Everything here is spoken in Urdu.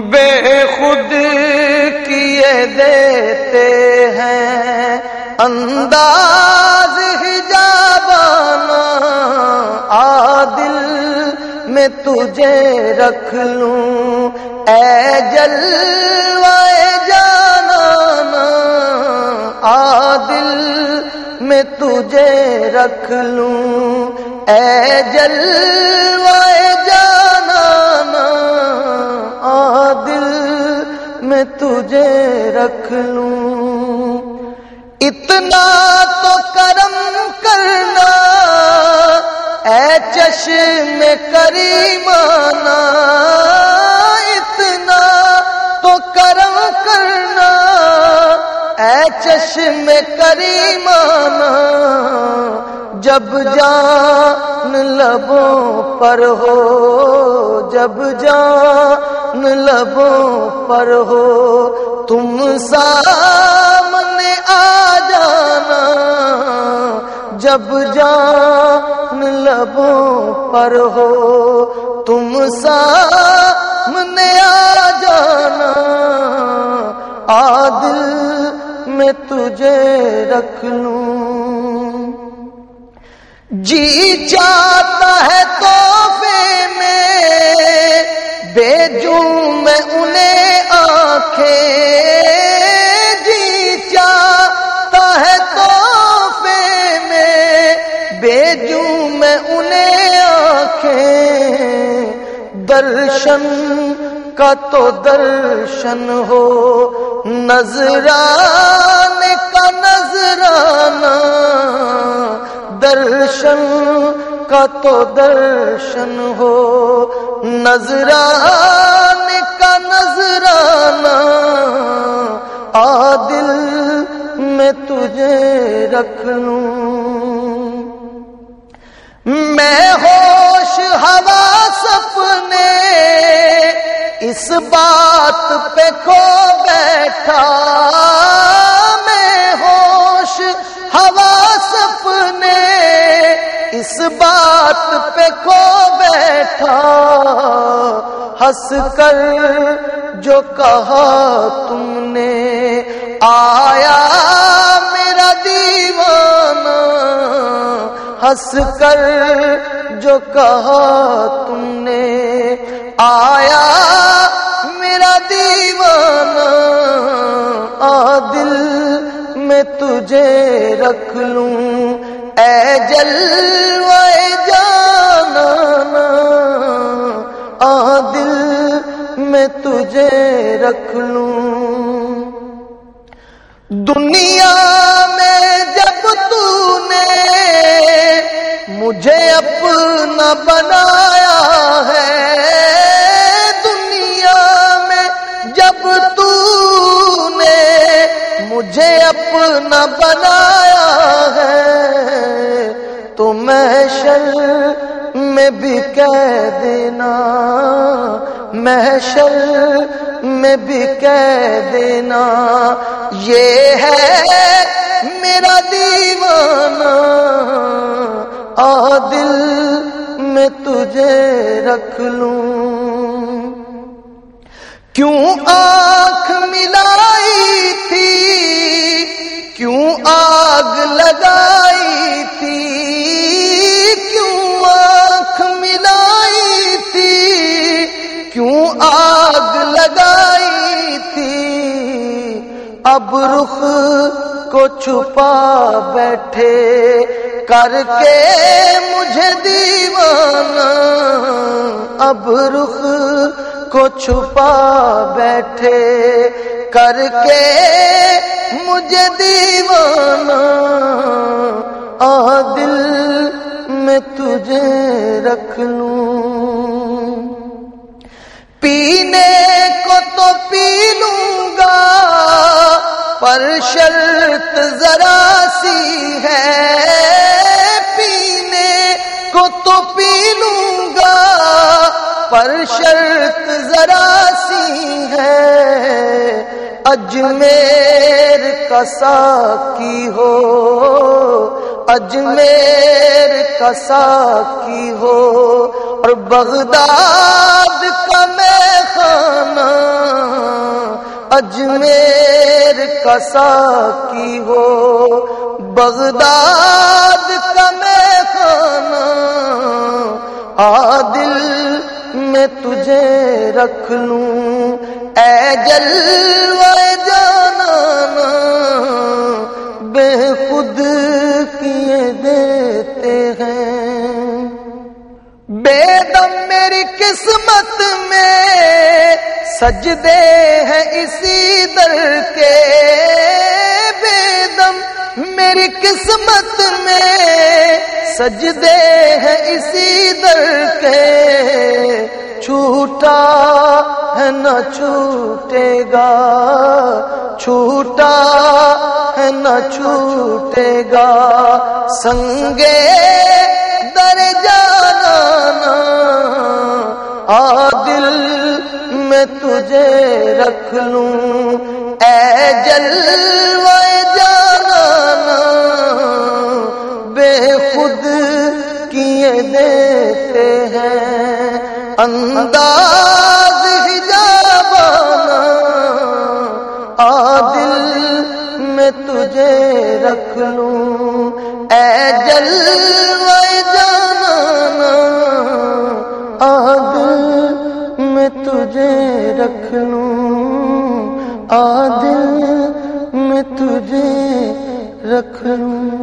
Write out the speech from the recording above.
بے خود کیے دیتے ہیں۔ انداز حجابانا، عادل میں تجھے رکھ لوں۔ اے جلوائے جانا عادل میں تجھے رکھ لوں۔ اے جلوائے میں تجھے رکھ لوں۔ اتنا تو کرم کرنا، اے چشم کریمانا اتنا تو کرم کرنا، اے چشم کریمانا جب جان لبوں پر ہو، جب جان لبوں پر ہو، تم سامنے آ جانا۔ جب جان لبوں پر ہو، تم سامنے آ جانا۔ عادل میں تجھے رکھ لوں جی چاہتا ہے توحفے میں بیجوں میں انہیں آنکھیں جی چاہتا ہے توحفے میں بیجوں میں انہیں آنکھیں۔ درشن کا تو درشن ہو، نظران کا نظرانہ درشن کا تو درشن ہو نظران کا نظرانہ عادل میں تجھے رکھ لوں۔ میں ہوش ہوا سپنے اس بات پہ کھو بیٹھا۔ بات پہ کھو بیٹھا، ہنس کر جو کہا تم نے۔ آیا میرا دیوانہ، ہنس کر جو کہا تم نے۔ آیا میرا دیوانہ عادل میں تجھے رکھ لوں۔ اے جلوائے تجھے رکھ لوں۔ دنیا میں جب تو نے مجھے اپنا بنایا ہے، دنیا میں جب تو نے مجھے اپنا بنایا ہے، تو محشر میں بھی کہہ دینا محشر میں بھی کہہ دینا یہ ہے میرا دیوانہ، عادل میں تجھے رکھ لوں۔ کیوں آنکھ ملائی تھی؟ کیوں آگ لگائی اب رخ کو چھپا بیٹھے کر کے مجھے دیوانہ، اب رخ کو چھپا بیٹھے کر کے مجھے دیوانہ عادل میں تجھے رکھ لوں۔ پر شرط ذرا سی ہے۔ پینے کو تو پی لوں گا، پر شرط ذرا سی ہے۔ اجمیر کا ساکی ہو، اجمیر کا ساکی ہو۔ اور بغداد کسا کی ہو، بغداد کا میں خانہ، عادل میں تجھے رکھ لوں۔ اے جلوہ جانا بے خود کیے دیتے ہیں۔ بے دم میری قسمت میں سجدے ہیں اسی در کے بے دم میری قسمت میں سجدے ہیں اسی در کے۔ چھوٹا ہے نہ چھوٹے گا۔ چھوٹا ہے نہ چھوٹے گا۔ سنگے در جانا عادل میں تجھے رکھ لوں۔ اے جلوہ جانا، بے خود کیے دیتے ہیں۔ انداز حجابانا عادل میں تجھے رکھ لوں۔ اے جلوہ رکھ لوں دل میں تجھے رکھ لوں